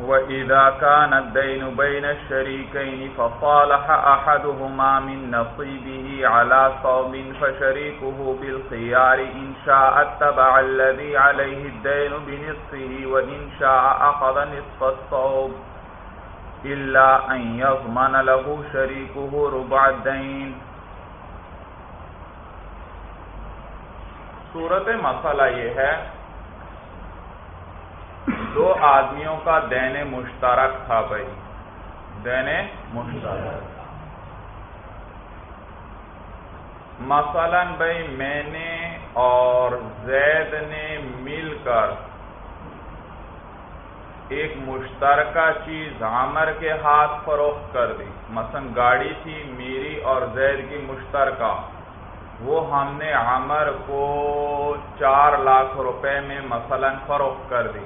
وإذا كان الدين بين الشريكين فصالح أحدهما من نصيبه على صوم فشريكه بالخيار إن شاء اتبع الذي عليه الدين بنصفه وإن شاء أخذ نصف الصوم إلا أن يضمن له شريكه ربع الدين صورت مسئلہ یہ ہے دو آدمیوں کا دین مشترک تھا بھائی۔ دین مشترک۔ مثلا بھائی میں نے اور زید نے مل کر ایک مشترکہ چیز عمر کے ہاتھ فروخت کر دی۔ مثلا گاڑی تھی میری اور زید کی مشترکہ۔ وہ ہم نے عمر کو چار لاکھ روپے میں مثلا فروخت کر دی۔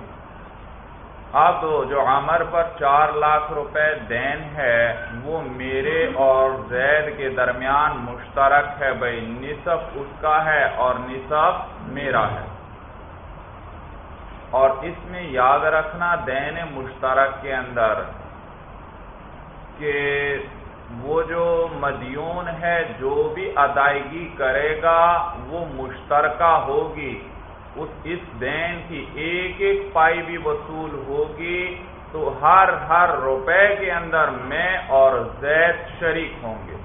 اب جو عمر پر چار لاکھ روپے دین ہے، وہ میرے اور زید کے درمیان مشترک ہے بھائی۔ نصف اس کا ہے اور نصف میرا ہے۔ اور اس میں یاد رکھنا دین مشترک کے اندر کہ وہ جو مدیون ہے، جو بھی ادائیگی کرے گا، وہ مشترکہ ہوگی۔ اس اس دین کی ایک ایک پائی بھی وصول ہوگی تو ہر ہر روپے کے اندر میں اور زید شریک ہوں گے۔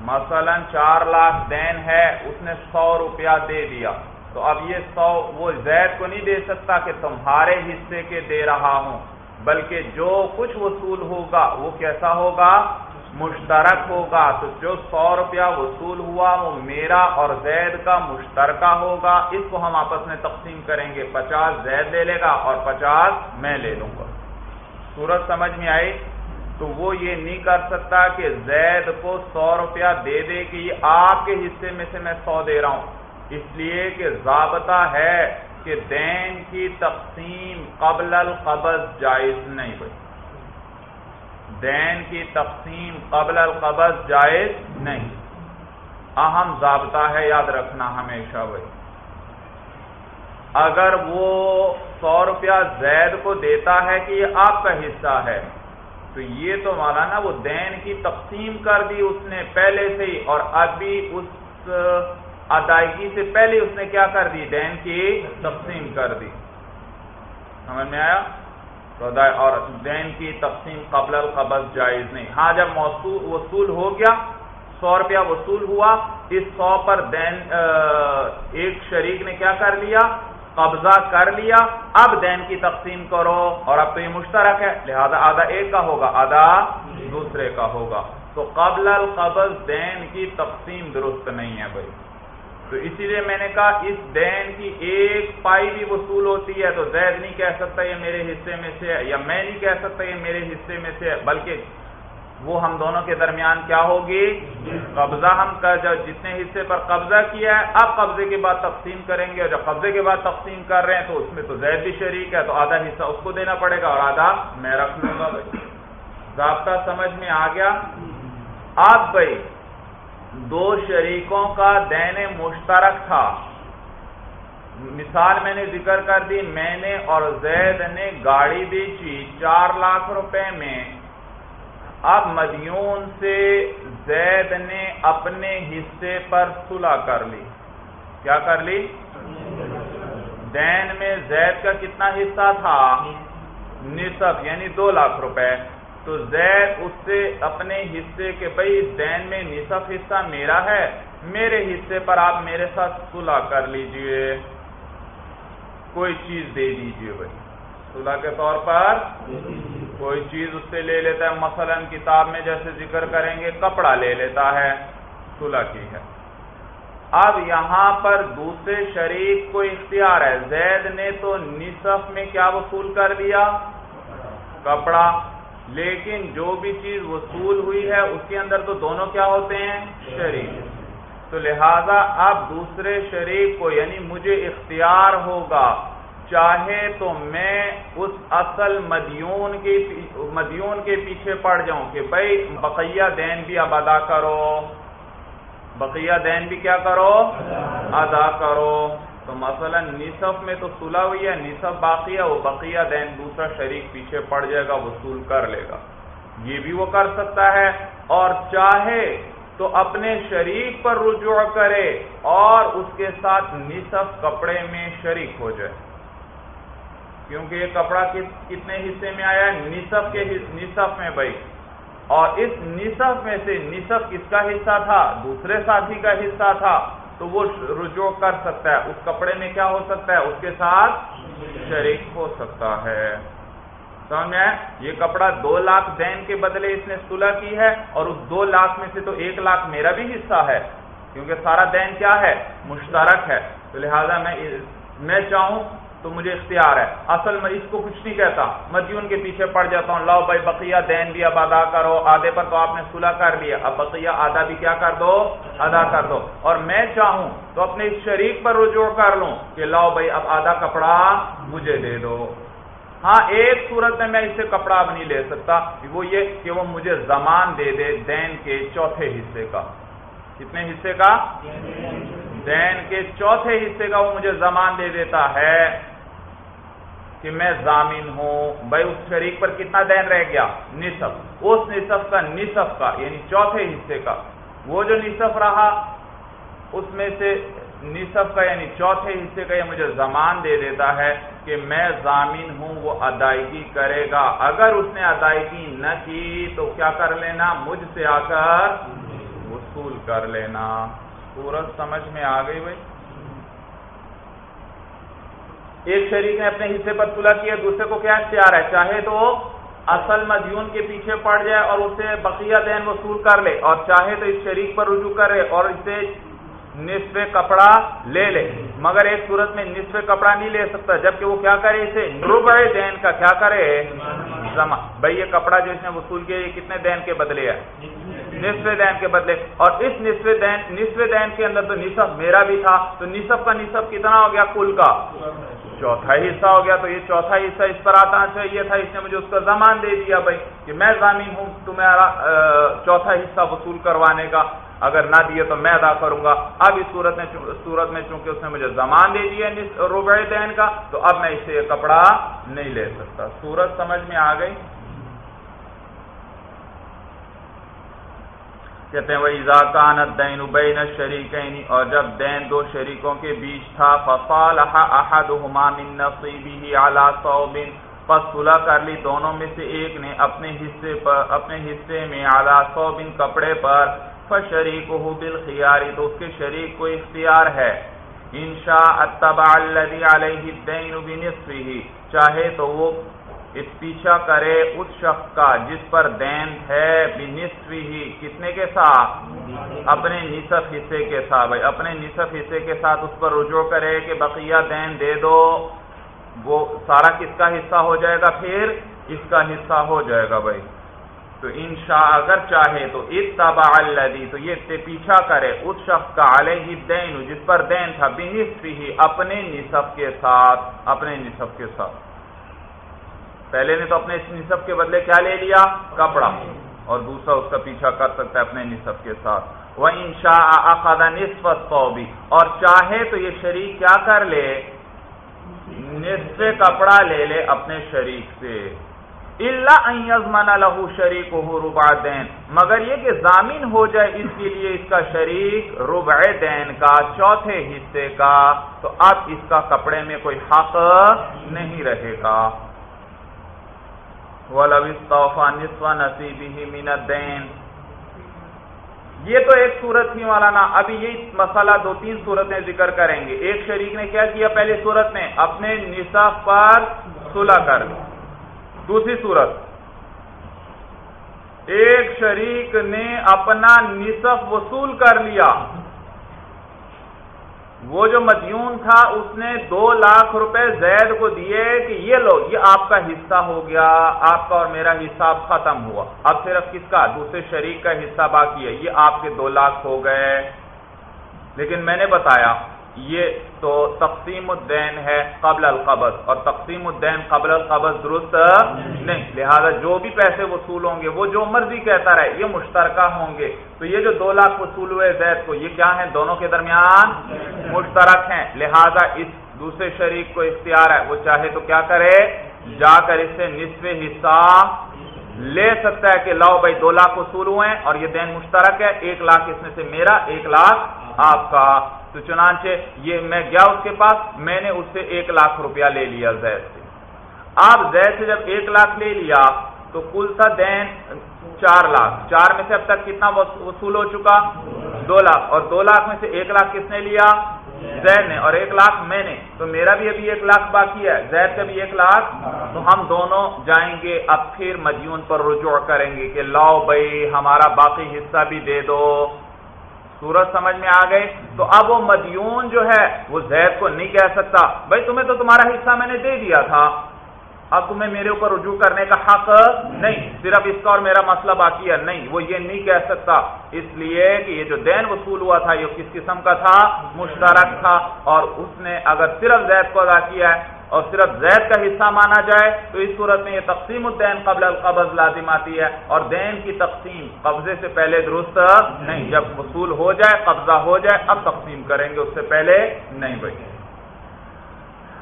مثلا چار لاکھ دین ہے، اس نے سو روپیہ دے دیا۔ تو اب یہ سو وہ زید کو نہیں دے سکتا کہ تمہارے حصے کے دے رہا ہوں، بلکہ جو کچھ وصول ہوگا وہ کیسا ہوگا؟ مشترک ہوگا، تو جو سو روپیہ وصول ہوا وہ میرا اور زید کا مشترکہ ہوگا۔ اس کو ہم آپس میں تقسیم کریں گے۔ پچاس زید لے لے گا اور پچاس میں لے لوں گا۔ صورت سمجھ میں آئی؟ تو وہ یہ نہیں کر سکتا کہ زید کو سو روپیہ دے دے کہ یہ آپ کے حصے میں سے میں سو دے رہا ہوں۔ اس لیے کہ ضابطہ ہے کہ دین کی تقسیم قبل القبض جائز نہیں بھائی دین کی تقسیم قبل القبض جائز نہیں۔ اہم ضابطہ ہے یاد رکھنا ہمیشہ بھائی اگر وہ سو روپیہ زید کو دیتا ہے کہ یہ آپ کا حصہ ہے، تو یہ تو مولانا وہ دین کی تقسیم کر دی اس نے پہلے سے ہی، اور ابھی اس ادائیگی سے پہلے اس نے کیا کر دی؟ دین کی تقسیم کر دی۔ سمجھ میں آیا؟ اور دین کی تقسیم قبل القبض جائز نہیں۔ ہاں جب موصول، وصول ہو گیا، سو روپیہ وصول ہوا، اس سو پر دین ایک شریک نے کیا کر لیا؟ قبضہ کر لیا۔ اب دین کی تقسیم کرو اور اب تو یہ مشترک ہے، لہذا آدھا ایک کا ہوگا، آدھا دوسرے کا ہوگا۔ تو قبل القبض دین کی تقسیم درست نہیں ہے بھائی۔ تو اسی لیے میں نے کہا اس دین کی ایک پائی بھی وصول ہوتی ہے تو زید نہیں کہہ سکتا یہ میرے حصے میں سے ہے، یا میں نہیں کہہ سکتا یہ میرے حصے میں سے ہے، بلکہ وہ ہم دونوں کے درمیان کیا ہوگی؟ قبضہ ہم جتنے حصے پر قبضہ کیا ہے، اب قبضے کے بعد تقسیم کریں گے اور جب قبضے کے بعد تقسیم کر رہے ہیں تو اس میں تو زید بھی شریک ہے، تو آدھا حصہ اس کو دینا پڑے گا اور آدھا میں رکھ لوں گا بھائی۔ ضابطہ سمجھ میں آ گیا؟ آپ بھائی دو شریکوں کا دین مشترک تھا۔ مثال میں نے ذکر کر دی، میں نے اور زید نے گاڑی بیچی چار لاکھ روپے میں۔ اب مدیون سے زید نے اپنے حصے پر صلح کر لی۔ کیا کر لی؟ دین میں زید کا کتنا حصہ تھا؟ نصف یعنی دو لاکھ روپے۔ تو زید اس سے اپنے حصے کے بھائی دین میں نصف حصہ میرا ہے، میرے حصے پر آپ میرے ساتھ صلح کر لیجیے۔ کوئی چیز دے دیجیے بھائی صلح کے طور پر کوئی چیز اس سے لے لیتا ہے۔ مثلا کتاب میں جیسے ذکر کریں گے، کپڑا لے لیتا ہے۔ صلح کی ہے۔ اب یہاں پر دوسرے شریک کو اختیار ہے۔ زید نے تو نصف میں کیا وصول کر دیا کپڑا۔ لیکن جو بھی چیز وصول ہوئی ہے، اس کے اندر تو دونوں کیا ہوتے ہیں؟ شریک۔ تو لہذا اب دوسرے شریک کو یعنی مجھے اختیار ہوگا، چاہے تو میں اس اصل مدیون کے مدیون کے پیچھے پڑ جاؤں کہ بھائی بقیہ دین بھی اب ادا کرو۔ بقیہ دین بھی کیا کرو؟ ادا کرو۔ تو مثلا نصف میں تو سلا ہوئی ہے، نصف باقی ہے، وہ بقیہ دین دوسرا شریک پیچھے پڑ جائے گا، وصول کر لے گا۔ یہ بھی وہ کر سکتا ہے۔ اور چاہے تو اپنے شریک پر رجوع کرے اور اس کے ساتھ نصف کپڑے میں شریک ہو جائے۔ کیونکہ یہ کپڑا کتنے حصے میں آیا ہے؟ نصف کے نصف میں بھائی۔ اور اس نصف میں سے نصف کس کا حصہ تھا؟ دوسرے ساتھی کا حصہ تھا۔ تو وہ رجوع کر سکتا ہے۔ اس کپڑے میں کیا ہو سکتا ہے؟ اس کے ساتھ شریک ہو سکتا ہے۔ سمجھ یہ کپڑا دو لاکھ دین کے بدلے اس نے صلح کی ہے اور اس دو لاکھ میں سے تو ایک لاکھ میرا بھی حصہ ہے۔ کیونکہ سارا دین کیا ہے؟ مشترک ہے۔ تو لہذا میں میں چاہوں تو مجھے اختیار ہے۔ اصل میں اس کو کچھ نہیں کہتا۔ مدیون کے پیچھے پڑ جاتا ہوں۔ لاؤ بھائی، بقیہ دین بھی اب ادا کرو۔ آدھے پر تو آپ نے صلح کر لیا۔ اب بقیہ آدھا بھی کیا کر دو؟ ادا کر دو۔ اور میں چاہوں تو اپنے اس شریک پر رجوع کر لوں کہ لاؤ بھائی، اب آدھا کپڑا مجھے دے دو۔ ہاں ایک صورت میں میں اسے کپڑا اب نہیں لے سکتا۔ وہ یہ کہ وہ مجھے زمان دے دے دین کے چوتھے حصے کا۔ کتنے حصے کا؟ دین کے چوتھے حصے کا وہ مجھے زمان دے دیتا ہے کہ میں زامین ہوں۔ بھائی، اس شریک پر کتنا دین رہ گیا؟ نصف۔ اس نصف کا نصف کا یعنی چوتھے حصے کا۔ وہ جو نصف رہا، اس میں سے نصف کا یعنی چوتھے حصے کا یہ مجھے زمان دے دیتا ہے کہ میں زامین ہوں، وہ ادائیگی کرے گا۔ اگر اس نے ادائیگی نہ کی تو کیا کر لینا؟ مجھ سے آ کر وصول کر لینا۔ سورج سمجھ میں آ گئی بھائی۔ ایک شریک نے اپنے حصے پر تلا کیا، دوسرے کو کیا اختیار ہے؟ چاہے تو اصل مدیون کے پیچھے پڑ جائے اور اسے بقیہ دین وصول کر لے، اور چاہے تو اس شریک پر رجوع کرے اور اسے نصف کپڑا لے لے۔ مگر ایک صورت میں نصف کپڑا نہیں لے سکتا، جبکہ وہ کیا کرے، اسے ربع دین کا کیا کرے؟ بھائی، یہ کپڑا جو اس نے وصول کیا، یہ کتنے دین کے بدلے ہے نصف دین کے بدلے۔ اور اس نصف دین نصف دین کے اندر تو نصف میرا بھی تھا، تو نصف کا نصف کتنا ہو گیا کل کا؟ چوتھا حصہ ہو گیا، تو یہ چوتھا حصہ اس پر آتا چاہیے تھا، اس نے مجھے اس کا زمان دے دیا بھائی کہ میں زمین ہوں تمہارا چوتھا حصہ وصول کروانے کا۔ اگر نہ دیے تو میں ادا کروں گا۔ اب اس صورت میں صورت میں چونکہ اس نے مجھے زمان دے دیا روبع دین کا، تو اب میں اسے یہ کپڑا نہیں لے سکتا۔ صورت سمجھ میں آ گئی؟ کہتے ہیں وہ اضاکانت دین ابین شریقین اور جب دین دو شریکوں کے بیچ تھا فصال احدهما من نصیبه على صوب پس صلح کر لی، دونوں میں سے ایک نے اپنے حصے پر، اپنے حصے میں اعلی صوب کپڑے پر فشریک ہو بالخیاری تو اس کے شریک کو اختیار ہے. انشاء اتبع الذي عليه الدين بنصفه، چاہے تو وہ اس پیچھا کرے اس شخص کا جس پر دین ہے بنصفی ہی۔ کتنے کے ساتھ؟ اپنے نصف حصے کے ساتھ بھائی۔ اپنے نصف حصے کے ساتھ اس پر رجوع کرے کہ بقیہ دین دے دو۔ وہ سارا کس کا حصہ ہو جائے گا؟ پھر اس کا حصہ ہو جائے گا بھائی۔ تو انشاء اگر چاہے تو اتبع الذی، تو یہ پیچھا کرے اس شخص کا علیہ دین جس پر دین تھا بنصفی ہی اپنے نصف کے ساتھ، اپنے نصف کے ساتھ۔ پہلے نے تو اپنے اس نصب کے بدلے کیا لے لیا؟ کپڑا۔ اور دوسرا اس کا پیچھا کر سکتا ہے اپنے نصب کے ساتھ۔ وہ انشا نصف بھی اور چاہے تو یہ شریک کیا کر لے؟ نصف کپڑا لے لے اپنے شریک سے۔ اللہ لہو شریک ہو ربا دین مگر یہ کہ ضامین ہو جائے اس کے لیے اس کا شریک ربع دین کا چوتھے حصے کا، تو اب اس کا کپڑے میں کوئی حق نہیں رہے گا۔ یہ تو ایک صورت تھی مولانا ابھی یہ مسئلہ دو تین صورتیں ذکر کریں گے۔ ایک شریک نے کیا کیا پہلی صورت میں؟ اپنے نصف پر صلح کر۔ دوسری صورت ایک شریک نے اپنا نصف وصول کر لیا۔ وہ جو مدیون تھا، اس نے دو لاکھ روپے زید کو دیے کہ یہ لو، یہ آپ کا حصہ ہو گیا، آپ کا اور میرا حساب ختم ہوا۔ اب صرف کس کا؟ دوسرے شریک کا حصہ باقی ہے، یہ آپ کے دو لاکھ ہو گئے۔ لیکن میں نے بتایا یہ تو تقسیم الدین ہے قبل القبض، اور تقسیم الدین قبل القبض درست نہیں۔ لہذا جو بھی پیسے وصول ہوں گے، وہ جو مرضی کہتا رہے، یہ مشترکہ ہوں گے۔ تو یہ جو دو لاکھ وصول ہوئے زید کو، یہ کیا ہیں؟ دونوں کے درمیان مشترک ہیں۔ لہذا اس دوسرے شریک کو اختیار ہے۔ وہ چاہے تو کیا کرے؟ جا کر اس سے نصف حصہ لے سکتا ہے کہ لاؤ بھائی، دو لاکھ وصول ہوئے اور یہ دین مشترک ہے، ایک لاکھ اس میں سے میرا، ایک لاکھ آپ کا۔ تو چنانچہ یہ میں گیا اس کے پاس، میں نے اس سے ایک لاکھ روپیہ لے لیا زید سے۔ آپ زید سے جب ایک لاکھ لے لیا، تو کل تھا دین چار لاکھ۔ چار میں سے اب تک کتنا وصول ہو چکا؟ دو لاکھ۔ اور دو لاکھ میں سے ایک لاکھ کس نے لیا؟ زید نے۔ اور ایک لاکھ میں نے۔ تو میرا بھی ابھی ایک لاکھ باقی ہے۔ زید کا بھی ایک لاکھ۔ تو ہم دونوں جائیں گے۔ اب پھر مدیون پر رجوع کریں گے کہ لاؤ بھائی، ہمارا باقی حصہ بھی دے دو۔ سورج سمجھ میں آ گئے تو اب وہ مدیون جو ہے وہ زید کو نہیں کہہ سکتا۔ بھائی تمہیں تو تمہارا حصہ میں نے دے دیا تھا۔ اب تمہیں میرے اوپر رجوع کرنے کا حق نہیں، صرف اس کا اور میرا مسئلہ باقی ہے، نہیں، وہ یہ نہیں کہہ سکتا۔ اس لیے کہ یہ جو دین وصول ہوا تھا، یہ کس قسم کا تھا؟ مشترک تھا۔ اور اس نے اگر صرف زید کو ادا کیا ہے اور صرف زید کا حصہ مانا جائے، تو اس صورت میں یہ تقسیم الدین قبل القبض لازم آتی ہے۔ اور دین کی تقسیم قبضے سے پہلے درست نہیں، جب وصول ہو جائے، قبضہ ہو جائے، اب تقسیم کریں گے، اس سے پہلے نہیں بھائی۔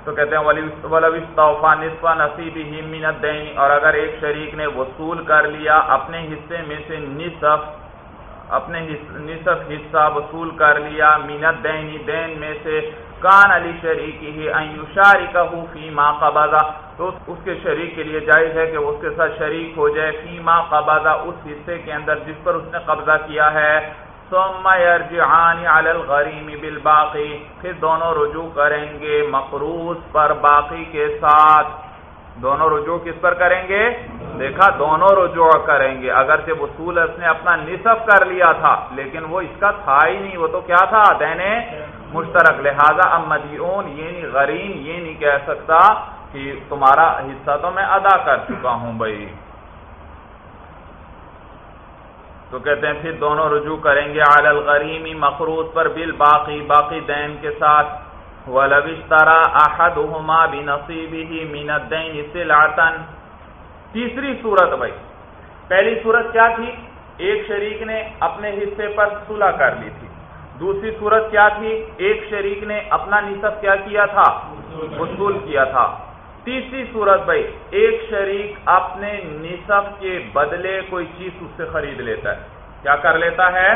تو کہتے ہیں نصف نصیب ہی مینت دینی اور اگر ایک شریک نے وصول کر لیا اپنے حصے میں سے نصف، اپنے نصف حصہ وصول کر لیا مینت دینی دین میں سے، کان علی شریک ہی کا فی ماں قبضہ تو اس کے شریک کے لیے جائز ہے کہ اس کے ساتھ شریک ہو جائے فی ماں قبضہ اس حصے کے اندر جس پر اس نے قبضہ کیا ہے۔ ثم يرجعان على الغريم بالباقي پھر دونوں رجوع کریں گے مقروض پر باقی کے ساتھ۔ دونوں رجوع کس پر کریں گے؟ دیکھا، دونوں رجوع کریں گے۔ اگرچہ وصول اس نے اپنا نصف کر لیا تھا، لیکن وہ اس کا تھا ہی نہیں۔ وہ تو کیا تھا؟ دینے مشترک۔ لہذا اب مدیون یہ نہیں غریم، یہ نہیں کہہ سکتا کہ تمہارا حصہ تو میں ادا کر چکا ہوں بھائی۔ تو کہتے ہیں پھر دونوں رجوع کریں گے عال الغریمی مقروض پر بل باقی باقی دین کے ساتھ۔ ولوشترا احدهما بنصیبه من الدین سلعتا تیسری صورت بھائی، پہلی صورت کیا تھی؟ ایک شریک نے اپنے حصے پر صلح کر لی تھی۔ دوسری صورت کیا تھی؟ ایک شریک نے اپنا نصف کیا کیا تھا؟ وصول کیا تھا۔ تیسری صورت بھائی، ایک شریک اپنے نصف کے بدلے کوئی چیز اس سے خرید لیتا ہے۔ کیا کر لیتا ہے؟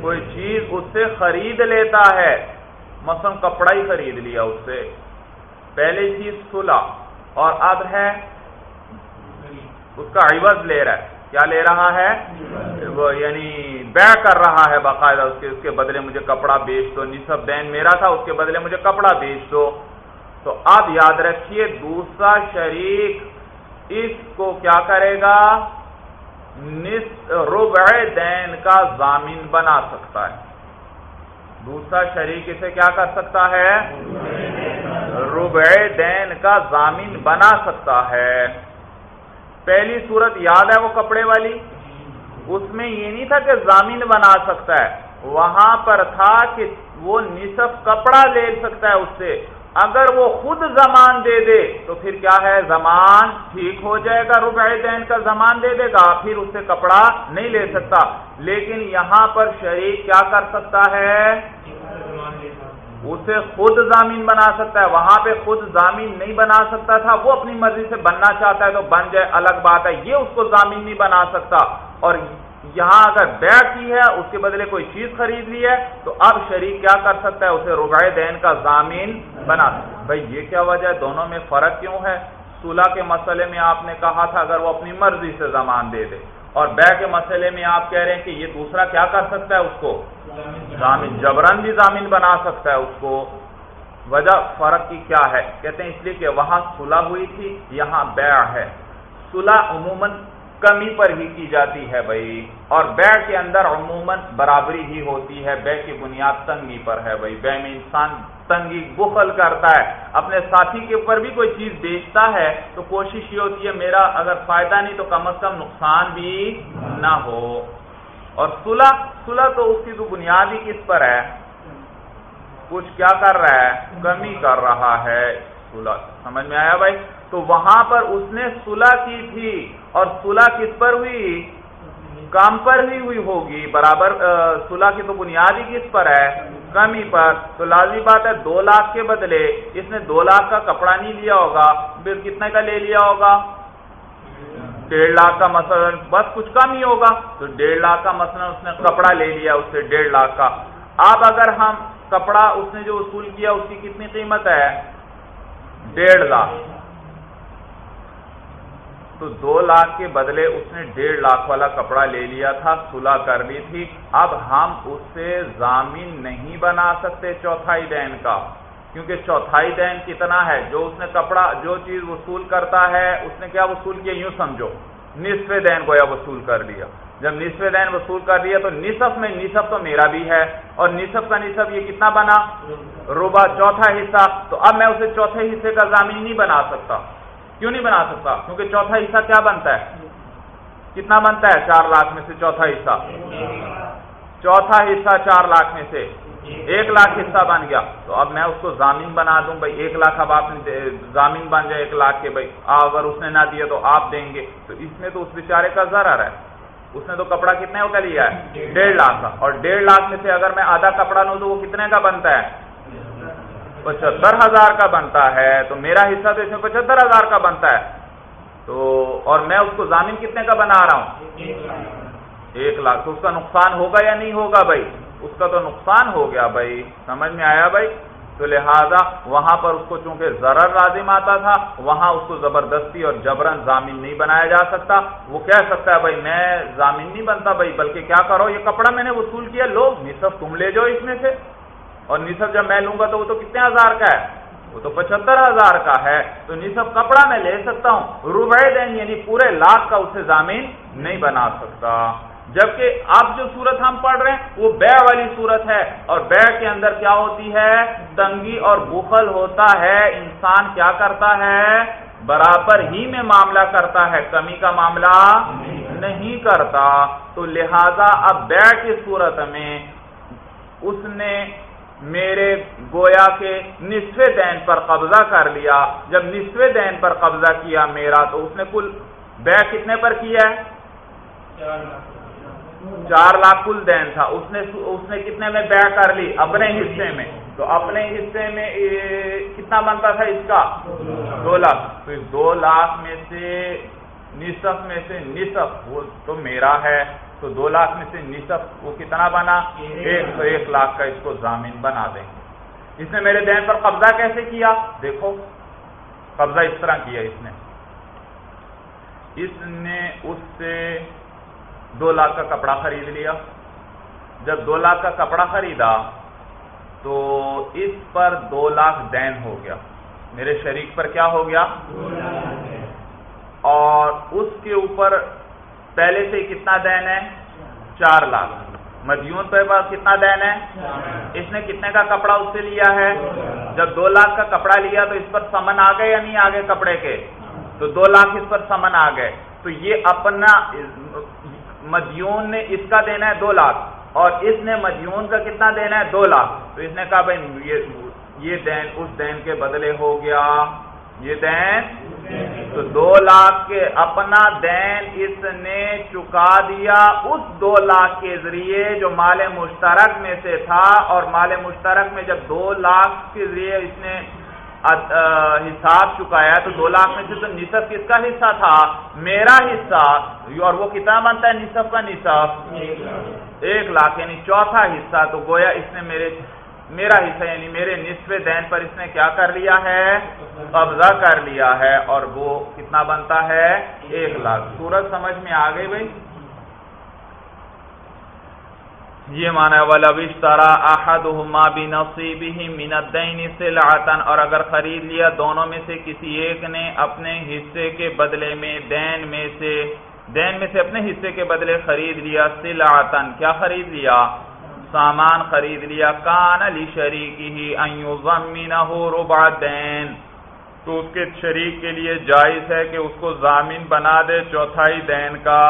کوئی چیز اس سے خرید لیتا ہے۔ مثلا کپڑا ہی خرید لیا اس سے۔ پہلی چیز سلا اور اب ہے، اس کا عوض لے رہا ہے۔ کیا لے رہا ہے؟ وہ یعنی بے کر رہا ہے باقاعدہ، اس کے اس کے بدلے مجھے کپڑا بیچ دو۔ نصف دین میرا تھا، اس کے بدلے مجھے کپڑا بیچ دو۔ تو اب یاد رکھیے دوسرا شریک اس کو کیا کرے گا؟ ربع دین کا ضامین بنا سکتا ہے۔ دوسرا شریک اسے کیا کر سکتا ہے؟ ربع دین کا ضامین بنا سکتا ہے۔ پہلی صورت یاد ہے وہ کپڑے والی؟ اس میں یہ نہیں تھا کہ ضامین بنا سکتا ہے۔ وہاں پر تھا کہ وہ نصف کپڑا لے سکتا ہے اس سے۔ اگر وہ خود زمان دے دے تو پھر کیا ہے؟ زمان ٹھیک ہو جائے گا، ربع دین کا زمان دے دے گا، پھر اس سے کپڑا نہیں لے سکتا۔ لیکن یہاں پر شریک کیا کر سکتا ہے؟ اسے خود زمین بنا سکتا ہے۔ وہاں پہ خود زمین نہیں بنا سکتا تھا، وہ اپنی مرضی سے بننا چاہتا ہے تو بن جائے، الگ بات ہے۔ یہ اس کو زمین نہیں بنا سکتا۔ اور یہاں اگر بیع کی ہے، اس کے بدلے کوئی چیز خرید لی ہے، تو اب شریک کیا کر سکتا ہے؟ اسے ربع دین کا ضامین بنا بھائی، یہ کیا وجہ ہے؟ دونوں میں فرق کیوں ہے؟ صلح کے مسئلے میں آپ نے کہا تھا، اگر وہ اپنی مرضی سے زمان دے دے۔ اور بے کے مسئلے میں آپ کہہ رہے ہیں کہ یہ دوسرا کیا کر سکتا ہے؟ اس کو ضامین جبرن بھی ضامین بنا سکتا ہے۔ اس کو وجہ فرق کی کیا ہے؟ کہتے ہیں اس لیے کہ وہاں صلح ہوئی تھی، یہاں بیع ہے۔ صلح عموماً کمی پر ہی کی جاتی ہے بھائی۔ اور بے کے اندر عموماً برابری ہی ہوتی ہے، بے کی بنیاد تنگی پر ہے بھائی۔ بے میں انسان تنگی بخل کرتا ہے۔ اپنے ساتھی کے اوپر بھی کوئی چیز بیچتا ہے تو کوشش یہ ہوتی ہے، میرا اگر فائدہ نہیں تو کم از کم نقصان بھی نہ ہو۔ اور صلح صلح تو اس کی تو بنیاد ہی کس پر ہے؟ کچھ کیا کر رہا ہے؟ کمی کر رہا ہے۔ صلح سمجھ میں آیا بھائی؟ تو وہاں پر اس نے صلح کی تھی اور صلح کس پر ہوئی؟ کام پر ہی ہوئی ہوگی، برابر صلح کی تو بنیاد ہی کس پر ہے؟ کمی پر۔ تو لازمی بات ہے دو لاکھ کے بدلے اس نے دو لاکھ کا کپڑا نہیں لیا ہوگا پھر کتنے کا لے لیا ہوگا؟ ڈیڑھ لاکھ کا مثلا بس کچھ کم ہی ہوگا۔ تو ڈیڑھ لاکھ کا مثلا اس نے کپڑا لے لیا، اس سے ڈیڑھ لاکھ کا۔ اب اگر ہم کپڑا اس نے جو وصول کیا، اس کی کتنی قیمت ہے؟ ڈیڑھ لاکھ۔ تو دو لاکھ کے بدلے اس نے ڈیڑھ لاکھ والا کپڑا لے لیا تھا، صلح کر لی تھی۔ اب ہم اس سے ضامین نہیں بنا سکتے چوتھائی دین کا، کیونکہ چوتھائی دین کتنا ہے؟ جو اس نے کپڑا، جو چیز وصول کرتا ہے، اس نے کیا وصول کیا؟ یوں سمجھو، نصف دین کو یا وصول کر لیا۔ جب نصف دین وصول کر لیا تو نصف میں نصف تو میرا بھی ہے، اور نصف کا نصف یہ کتنا بنا؟ روبا چوتھا حصہ، تو اب میں اسے چوتھے حصے کا ضامین نہیں بنا سکتا۔ کیوں نہیں بنا سکتا؟ کیونکہ چوتھا حصہ کیا بنتا ہے؟ کتنا بنتا ہے؟ چار لاکھ میں سے چوتھا حصہ۔ چوتھا حصہ چار لاکھ میں سے۔ ایک لاکھ حصہ بن گیا۔ تو اب میں اس کو زامین بنا دوں بھائی۔ ایک لاکھ اب آپ نے زامین بن جائے ایک لاکھ کے بھائی۔ اگر اس نے نہ دیا تو آپ دیں گے۔ تو اس میں تو اس بیچارے کا ضرر ہے۔ اس نے تو کپڑا کتنے کا لیا ہے؟ ڈیڑھ لاکھ کا۔ اور ڈیڑھ لاکھ میں سے اگر میں آدھا کپڑا لوں تو وہ کتنے کا بنتا ہے؟ پچہتر ہزار کا بنتا ہے، تو میرا حصہ تو اس میں پچہتر ہزار کا بنتا ہے۔ تو اور میں اس کو زمین کتنے کا بنا رہا ہوں؟ ایک لاکھ۔ تو اس کا نقصان ہوگا یا نہیں ہوگا بھائی؟ اس کا تو نقصان ہو گیا بھائی۔ سمجھ میں آیا بھائی؟ تو لہذا وہاں پر اس کو چونکہ ضرر لازم آتا تھا، وہاں اس کو زبردستی اور جبرن ضامین نہیں بنایا جا سکتا۔ وہ کہہ سکتا ہے، بھائی میں ضامین نہیں بنتا بھائی، بلکہ کیا کرو؟ یہ کپڑا میں نے وصول کیا لو نصف تم لے جاؤ اس میں سے۔ اور نصف جب میں لوں گا تو وہ تو کتنے ہزار کا ہے؟ وہ تو پچہتر ہزار کا ہے۔ تو نصف کپڑا میں لے سکتا ہوں۔ روبے دین یعنی پورے لاکھ کا اسے زامین نہیں بنا سکتا۔ جبکہ اب جو صورت ہم پڑھ رہے ہیں، وہ بے والی صورت ہے۔ اور بے کے اندر کیا ہوتی ہے؟ تنگی اور بخل ہوتا ہے۔ انسان کیا کرتا ہے؟ برابر ہی میں معاملہ کرتا ہے۔ کمی کا معاملہ نہیں کرتا۔ تو لہذا اب بے کی صورت میں اس نے میرے گویا کے نصف دین پر قبضہ کر لیا۔ جب نصف دین پر قبضہ کیا میرا، تو اس نے کل بے کتنے پر کیا ہے؟ چار لاکھ کل دین تھا۔ اس نے اس نے کتنے میں بے کر لی؟ اپنے حصے میں۔ تو اپنے حصے میں کتنا بنتا تھا اس کا؟ دو لاکھ۔ تو اس دو لاکھ میں سے نصف میں سے نصف، وہ تو میرا ہے۔ تو دو لاکھ میں سے نصف وہ کتنا بنا؟ ایک سو ایک لاکھ کا اس کو زامین بنا دیں گے۔ اس نے میرے دین پر قبضہ کیسے کیا؟ دیکھو قبضہ اس طرح کیا اس نے۔ اس نے اس سے دو لاکھ کا کپڑا خرید لیا۔ جب دو لاکھ کا کپڑا خریدا تو اس پر دو لاکھ دین ہو گیا۔ میرے شریک پر کیا ہو گیا؟ اور اس کے اوپر پہلے سے کتنا دین ہے؟ چار لاکھ۔ مدیون پہ کتنا دین ہے؟ اس نے کتنے کا کپڑا اس سے لیا ہے؟ جب دو لاکھ کا کپڑا لیا تو اس پر سمن آ گئے یا نہیں آگے کپڑے کے؟ تو دو لاکھ اس پر سمن آ گئے۔ تو یہ اپنا مدیون نے اس کا دینا ہے دو لاکھ۔ اور اس نے مدیون کا کتنا دینا ہے؟ دو لاکھ۔ تو اس نے کہا بھائی یہ دین اس دین کے بدلے ہو گیا۔ یہ دین تو دو لاکھ کے اپنا دین اس نے چکا دیا۔ اس دو لاکھ کے ذریعے جو مال مشترک میں سے تھا، اور مال مشترک میں جب دو لاکھ کے ذریعے اس نے حساب چکایا، تو دو لاکھ میں سے تو نصف کس کا حصہ تھا؟ میرا حصہ۔ اور وہ کتنا بنتا ہے؟ نصف کا نصف۔ ایک لاکھ یعنی چوتھا حصہ۔ تو گویا اس نے میرے میرا حصہ یعنی میرے نصف دین پر اس نے کیا کر لیا ہے؟ قبضہ کر لیا ہے اور وہ کتنا بنتا ہے؟ ایک لاکھ۔ سورج سمجھ میں آ گئی بھائی؟ یہ مانا ولبشترا احدهما بنصيبه من الدين سلعه اور اگر خرید لیا دونوں میں سے کسی ایک نے اپنے حصے کے بدلے میں، دین میں سے، دین میں سے اپنے حصے کے بدلے خرید لیا سلعتن کیا خرید لیا؟ سامان خرید لیا، کان علی شریکی ہی ربع دین۔ تو اس کے شریک کے لیے جائز ہے کہ اس کو ضامن بنا دے چوتھائی دین کا۔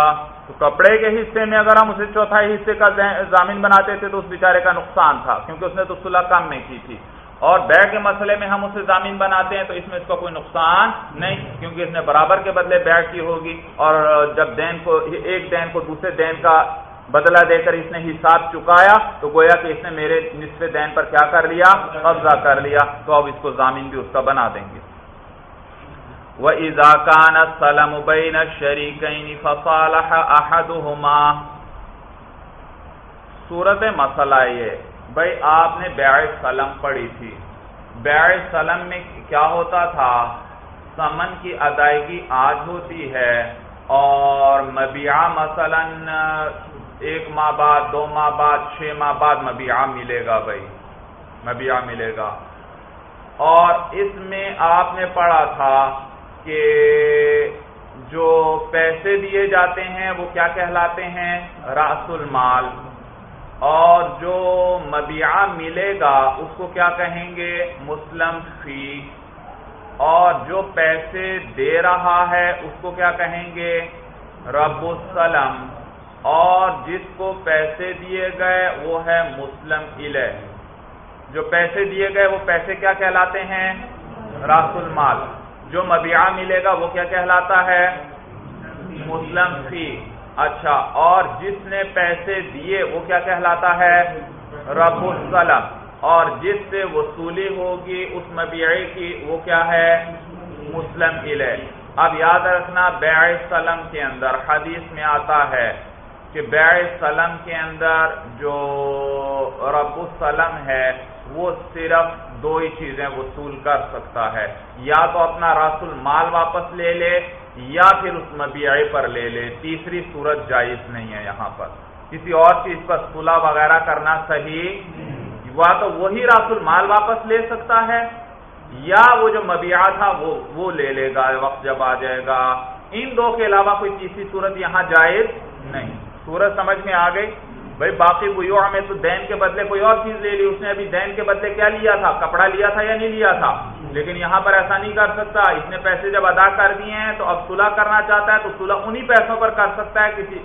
تو کپڑے کے حصے میں اگر ہم اسے چوتھائی حصے کا ضامن بناتے تھے تو اس بیچارے کا نقصان تھا، کیونکہ اس نے تو صلح کم میں کی تھی۔ اور بے کے مسئلے میں ہم اسے ضامین بناتے ہیں تو اس میں اس کا کوئی نقصان نہیں، کیونکہ اس نے برابر کے بدلے بے کی ہوگی۔ اور جب دین کو ایک دین کو دوسرے دین کا بدلہ دے کر اس نے حساب چکایا تو گویا کہ اس نے میرے نصف دین پر کیا کر لیا؟ قبضہ کر لیا۔ تو اب اس کو ضامین بھی اس کا بنا دیں گے۔ وہ ازاکان سلم بین شریقین فصالح احدهما صورت مسئلہ یہ۔ بھائی آپ نے بیع سلم پڑھی تھی۔ بیع سلم میں کیا ہوتا تھا؟ سمن کی ادائیگی آج ہوتی ہے اور مبیعہ مثلا ایک ماہ بعد، دو ماہ بعد، چھ ماہ بعد مبیعہ ملے گا بھائی۔ مبیعہ ملے گا۔ اور اس میں آپ نے پڑھا تھا کہ جو پیسے دیے جاتے ہیں، وہ کیا کہلاتے ہیں؟ راس المال۔ اور جو مبیعہ ملے گا، اس کو کیا کہیں گے؟ مسلم فی۔ اور جو پیسے دے رہا ہے، اس کو کیا کہیں گے؟ رب السلم۔ اور جس کو پیسے دیے گئے وہ ہے مسلم علیہ۔ جو پیسے دیے گئے وہ پیسے کیا کہلاتے ہیں؟ راس المال۔ جو مبیعہ ملے گا وہ کیا کہلاتا ہے؟ مسلم فی۔ اچھا اور جس نے پیسے دیے وہ کیا کہلاتا ہے؟ رب السلم اور جس سے وصولی ہوگی اس مبیعی کی وہ کیا ہے؟ مسلم علیہ۔ اب یاد رکھنا بیع سلم کے اندر حدیث میں آتا ہے کہ بیع سلم کے اندر جو رب السلم ہے، وہ صرف دو ہی چیزیں وصول کر سکتا ہے۔ یا تو اپنا راس المال واپس لے لے، یا پھر اس مبیعے پر لے لے۔ تیسری صورت جائز نہیں ہے یہاں پر۔ کسی اور چیز پر صلح وغیرہ کرنا صحیح وہ تو وہی راس المال واپس لے سکتا ہے، یا وہ جو مبیع تھا، وہ وہ لے لے گا۔ وقت جب آ جائے گا۔ ان دو کے علاوہ کوئی تیسری صورت یہاں جائز نہیں۔ صورت سمجھ میں آ گئی، بھائی باقی بو میں تو دین کے بدلے کوئی اور چیز لے لی، اس نے ابھی دین کے بدلے کیا لیا تھا؟ کپڑا لیا تھا یا نہیں لیا تھا؟ لیکن یہاں پر ایسا نہیں کر سکتا، اس نے پیسے جب ادا کر دیے ہیں تو اب صلح کرنا چاہتا ہے، تو صلح انہی پیسوں پر کر سکتا ہے، کسی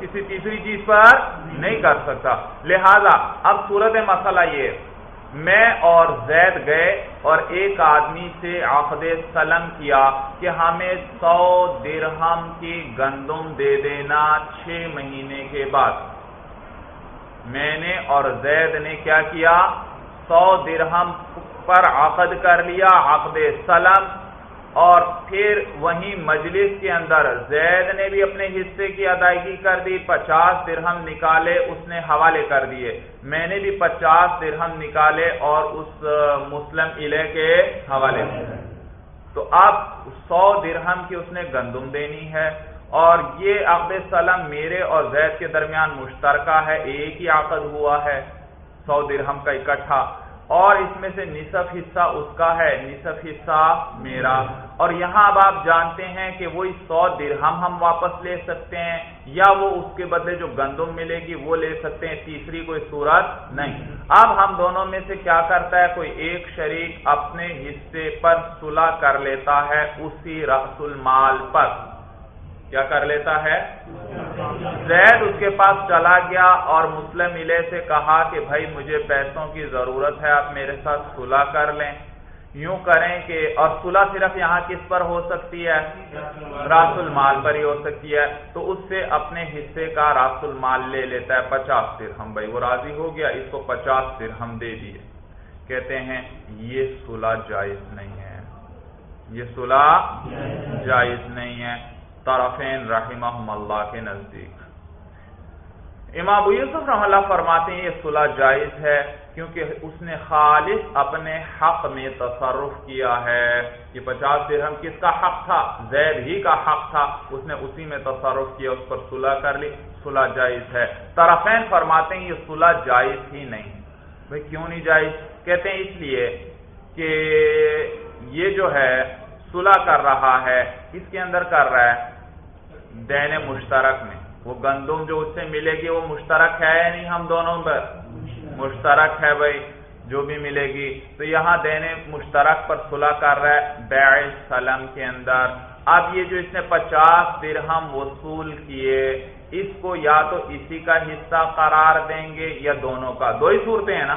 کسی تیسری چیز پر نہیں کر سکتا۔ لہذا، اب صورت مسئلہ یہ میں اور زید گئے اور ایک آدمی سے عقد سلم کیا کہ ہمیں سو درہم کی گندم دے دینا چھ مہینے کے بعد۔ میں نے اور زید نے کیا کیا؟ سو درہم پر عقد کر لیا، عقد سلم۔ اور پھر وہیں مجلس کے اندر زید نے بھی اپنے حصے کی ادائیگی کر دی، پچاس درہم نکالے، اس نے حوالے کر دیے۔ میں نے بھی پچاس درہم نکالے اور اس مسلم علیہ کے حوالے۔ تو اب سو درہم کی اس نے گندم دینی ہے اور یہ عقد سلم میرے اور زید کے درمیان مشترکہ ہے، ایک ہی عقد ہوا ہے۔ سو درہم کا اکٹھا۔ اور اس میں سے نصف حصہ اس کا ہے، نصف حصہ میرا۔ اور یہاں اب آپ جانتے ہیں کہ وہی سو درہم ہم واپس لے سکتے ہیں، یا وہ اس کے بدلے جو گندم ملے گی وہ لے سکتے ہیں، تیسری کوئی صورت نہیں۔ اب ہم دونوں میں سے کیا کرتا ہے، کوئی ایک شریک اپنے حصے پر صلح کر لیتا ہے اسی رس المال پر۔ کیا کر لیتا ہے؟ زید اس کے پاس چلا گیا اور مسلم ملے سے کہا کہ بھائی مجھے پیسوں کی ضرورت ہے، آپ میرے ساتھ صلح کر لیں۔ یوں کریں کہ، اور صلح صرف یہاں کس پر ہو سکتی ہے؟ راس المال پر ہی ہو سکتی ہے۔ تو اس سے اپنے حصے کا راس المال لے لیتا ہے، پچاس درہم۔ بھائی وہ راضی ہو گیا، اس کو پچاس درہم دے دیے۔ کہتے ہیں، یہ صلح جائز نہیں ہے۔ یہ صلح جائز نہیں ہے۔ طرفین رحمہ اللہ کے نزدیک۔ امام یوسف رحم اللہ فرماتے ہیں یہ صلح جائز ہے کیونکہ اس نے خالص اپنے حق میں تصرف کیا ہے۔ یہ پچاس درہم کس کا حق تھا؟ زید ہی کا حق تھا۔ اس نے اسی میں تصرف کیا، اس پر صلح کر لی، صلح جائز ہے۔ طرفین فرماتے ہیں یہ صلح جائز ہی نہیں۔ بھائی کیوں نہیں جائز؟ کہتے ہیں اس لیے کہ یہ جو ہے صلح کر رہا ہے۔ کس کے اندر کر رہا ہے؟ دین مشترک میں۔ وہ گندم جو اس سے ملے گی، وہ مشترک ہے یا نہیں ہم دونوں پر؟ مشترک ہے بھائی، جو بھی ملے گی۔ تو یہاں دینے مشترک پر صلح کر رہا ہے بیع سلم کے اندر۔ اب یہ جو اس نے پچاس درہم وصول کیے، اس کو یا تو اسی کا حصہ قرار دیں گے یا دونوں کا؟ دو ہی صورتیں ہیں نا۔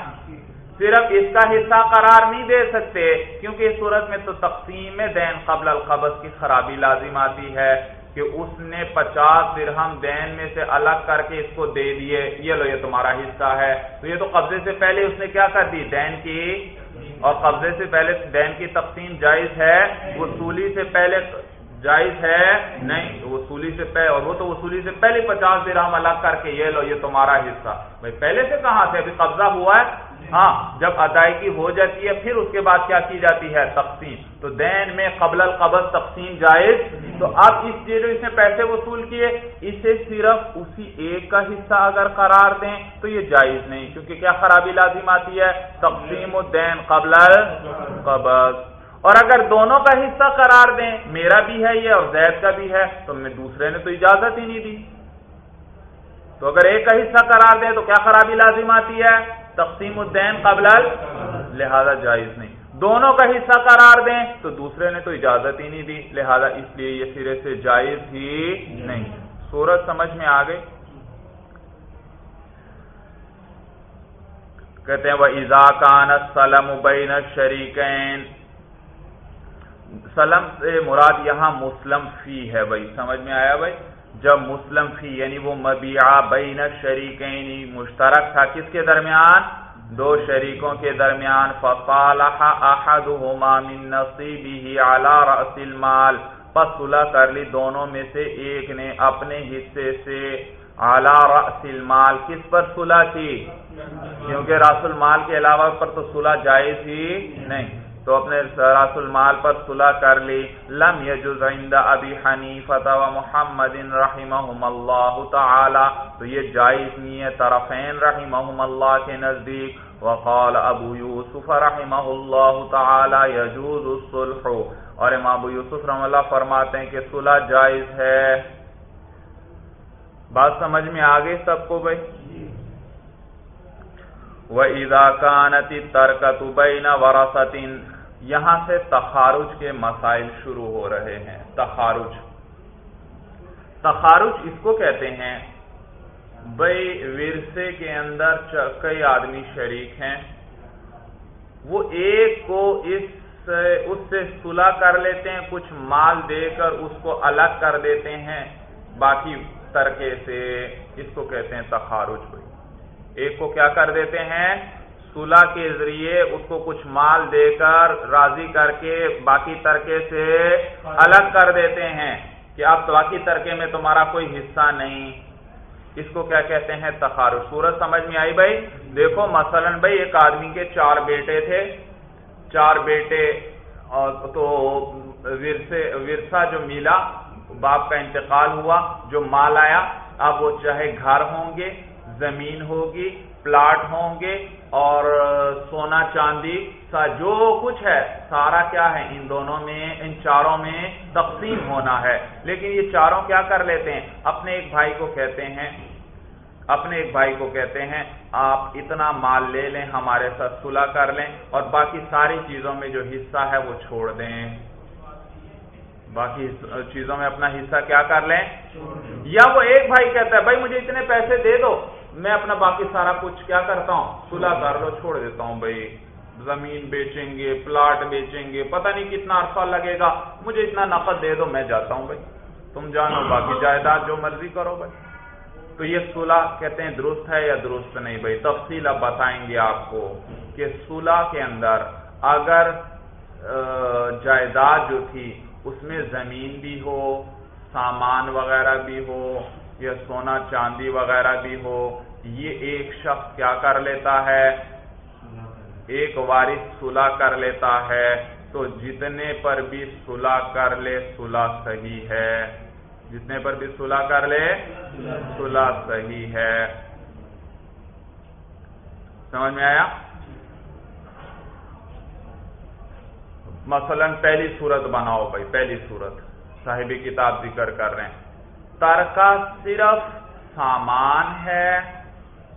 صرف اس کا حصہ قرار نہیں دے سکتے، کیونکہ اس صورت میں تو تقسیم دین قبل القبض کی خرابی لازم آتی ہے کہ اس نے پچاس درہم دین میں سے الگ کر کے اس کو دے دیے۔ یہ لو، یہ تمہارا حصہ ہے۔ تو یہ تو قبضے سے پہلے اس نے کیا کر دی؟ دین کی اور قبضے سے پہلے دین کی تقسیم جائز ہے، وصولی سے پہلے جائز ہے، نہیں، وصولی سے پہلے، اور وہ تو وصولی سے پہلے پچاس درہم الگ کر کے، یہ لو، یہ تمہارا حصہ۔ بھائی، پہلے سے کہاں سے؟ ابھی قبضہ ہوا ہے۔ ہاں جب ادائیگی ہو جاتی ہے، پھر اس کے بعد کیا کی جاتی ہے؟ تقسیم۔ تو دین میں قبل القبض تقسیم جائز، تو اب اس جو اس نے پیسے وصول کیے، اسے صرف اسی ایک کا حصہ اگر قرار دیں، تو یہ جائز نہیں، کیونکہ کیا خرابی لازم آتی ہے؟ تقسیم و دین قبل القبض اور اگر دونوں کا حصہ قرار دیں، میرا بھی ہے یہ اور زید کا بھی ہے، تو میں دوسرے نے تو اجازت ہی نہیں دی۔ تو اگر ایک کا حصہ قرار دیں، تو کیا خرابی لازم آتی ہے؟ تقسیم الدین قبل لہذا جائز نہیں۔ دونوں کا حصہ قرار دیں تو دوسرے نے تو اجازت ہی نہیں دی، لہذا اس لیے یہ سرے سے جائز ہی نہیں۔ سورج سمجھ میں آ گئی کہتے ہیں وہ ایزاکان سلم بین شریقین سلم سے مراد یہاں مسلم فی ہے بھائی، سمجھ میں آیا بھائی؟ جب مسلم فی یعنی وہ مبیع بین شریکین مشترک تھا، کس کے درمیان؟ دو شریکوں کے درمیان. فصالح احدهما من نصیبه على راس المال پس صلح کر لی دونوں میں سے ایک نے اپنے حصے سے اعلی راس المال. کس پر صلح کی؟ کیونکہ راس المال کے علاوہ پر تو صلح جائز ہی نہیں۔ تو اپنے راس المال پر صلح کر لی۔ لم یجز عند ابی حنیفہ و محمد رحمہم اللہ تعالی۔ تو یہ جائز نہیں ہے، طرفین رحمہم اللہ کے نزدیک۔ وقال ابو یوسف رحمہ اللہ تعالی یجوز الصلح۔ اور امام ابو یوسف رحم اللہ فرماتے ہیں کہ صلح جائز ہے۔ بات سمجھ میں آگے سب کو بھائی؟ وَإِذَا كَانَتِ التَّرْكَةُ بَيْنَ وَرَثَةٍ یہاں سے تخارج کے مسائل شروع ہو رہے ہیں۔ تخارج۔ تخارج اس کو کہتے ہیں بھائی ورثے کے اندر کئی آدمی شریک ہیں۔ وہ ایک کو اس اس سے صلح کر لیتے ہیں، کچھ مال دے کر اس کو الگ کر دیتے ہیں۔ باقی ترکے سے اس کو کہتے ہیں تخارج بھائی۔ ایک کو کیا کر دیتے ہیں؟ صلح کے ذریعے اس کو کچھ مال دے کر راضی کر کے باقی ترکے سے الگ کر دیتے ہیں کہ اب باقی ترکے میں تمہارا کوئی حصہ نہیں۔ اس کو کیا کہتے ہیں؟ تخارج۔ سورج سمجھ میں آئی بھائی؟ دیکھو، مثلا بھائی، ایک آدمی کے چار بیٹے تھے۔ چار بیٹے تو ورثہ جو ملا، باپ کا انتقال ہوا، جو مال آیا، اب وہ چاہے گھر ہوں گے، زمین ہوگی پلاٹ ہوں گے اور سونا چاندی جو کچھ ہے، سارا کیا ہے؟ ان دونوں میں، ان چاروں میں تقسیم ہونا ہے۔ لیکن یہ چاروں کیا کر لیتے ہیں؟ اپنے ایک بھائی کو کہتے ہیں، اپنے ایک بھائی کو کہتے ہیں، آپ اتنا مال لے لیں، ہمارے ساتھ صلح کر لیں اور باقی ساری چیزوں میں جو حصہ ہے وہ چھوڑ دیں۔ باقی چیزوں میں اپنا حصہ کیا کر لیں؟ یا وہ ایک بھائی کہتا ہے، بھائی مجھے اتنے پیسے دے دو، میں اپنا باقی سارا کچھ کیا کرتا ہوں؟ صلح کر لو چھوڑ دیتا ہوں بھائی۔ زمین بیچیں گے، پلاٹ بیچیں گے، پتہ نہیں کتنا عرصہ لگے گا۔ مجھے اتنا نقد دے دو، میں جاتا ہوں بھائی۔ تم جانو، باقی جائیداد جو مرضی کرو بھائی۔ تو یہ صلح کہتے ہیں درست ہے یا درست نہیں بھائی؟ تفصیل اب بتائیں گے آپ کو کہ صلح کے اندر اگر جائیداد جو تھی اس میں زمین بھی ہو، سامان وغیرہ بھی ہو، یا سونا چاندی وغیرہ بھی ہو، یہ ایک شخص کیا کر لیتا ہے؟ ایک وارث صلح کر لیتا ہے۔ تو جتنے پر بھی صلح کر لے، صلح صحیح ہے۔ جتنے پر بھی صلح کر لے، صلح صحیح ہے۔ سمجھ میں آیا؟ مثلا پہلی صورت بناؤ بھائی، پہلی صورت۔ صاحبی کتاب ذکر کر رہے ہیں۔ ترکا صرف سامان ہے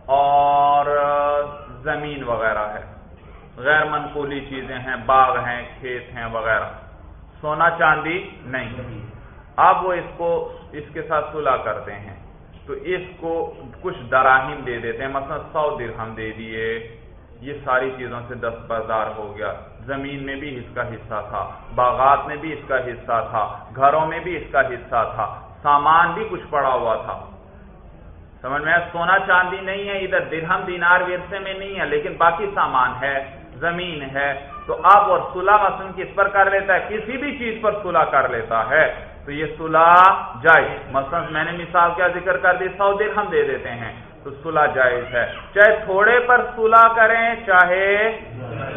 اور زمین وغیرہ ہے۔ غیر منقولی چیزیں ہیں، باغ ہیں، کھیت ہیں وغیرہ۔ سونا چاندی نہیں۔ اب وہ اس کو، اس کے ساتھ صلح کرتے ہیں۔ تو اس کو کچھ دراہیم دے دیتے ہیں۔ مثلا سو درہم دے دیے۔ یہ ساری چیزوں سے دست بردار ہو گیا۔ زمین میں بھی اس کا حصہ تھا، باغات میں بھی اس کا حصہ تھا، گھروں میں بھی اس کا حصہ تھا، سامان بھی کچھ پڑا ہوا تھا۔ سمجھ میں سونا چاندی نہیں ہے، ادھر درہم دینار ورثے میں نہیں ہے، لیکن باقی سامان ہے، زمین ہے۔ تو اب اور صلح مثلا کس پر کر لیتا ہے؟ کسی بھی چیز پر صلح کر لیتا ہے۔ تو یہ صلح جائز۔ مثلا میں نے مثال کیا ذکر کر دی، سو درہم دے دیتے ہیں۔ تو صلح جائز ہے۔ چاہے تھوڑے پر صلح کریں، چاہے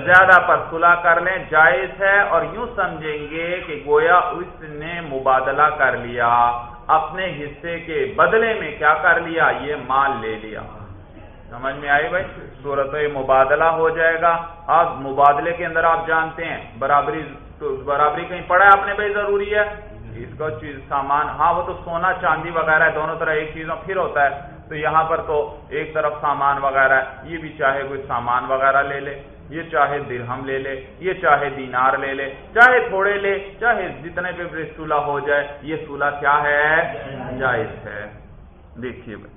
زیادہ پر صلح کر لیں، جائز ہے۔ اور یوں سمجھیں گے کہ گویا اس نے مبادلہ کر لیا، اپنے حصے کے بدلے میں کیا کر لیا، یہ مال لے لیا۔ سمجھ میں آئی بھائی؟ صورت مبادلہ ہو جائے گا۔ اب مبادلے کے اندر آپ جانتے ہیں، برابری برابری کہیں پڑا ہے اپنے بھائی ضروری ہے؟ اس کو چیز سامان ہاں وہ تو سونا، چاندی وغیرہ ہے، دونوں طرح ایک چیزوں پھر ہوتا ہے۔ تو یہاں پر تو ایک طرف سامان وغیرہ ہے۔ یہ بھی چاہے کوئی سامان وغیرہ لے لے، یہ چاہے درہم لے لے، یہ چاہے دینار لے لے، چاہے تھوڑے لے، چاہے جتنے پہ سولہ ہو جائے، یہ سولہ کیا ہے؟ جائز ہے۔ دیکھیے بھائی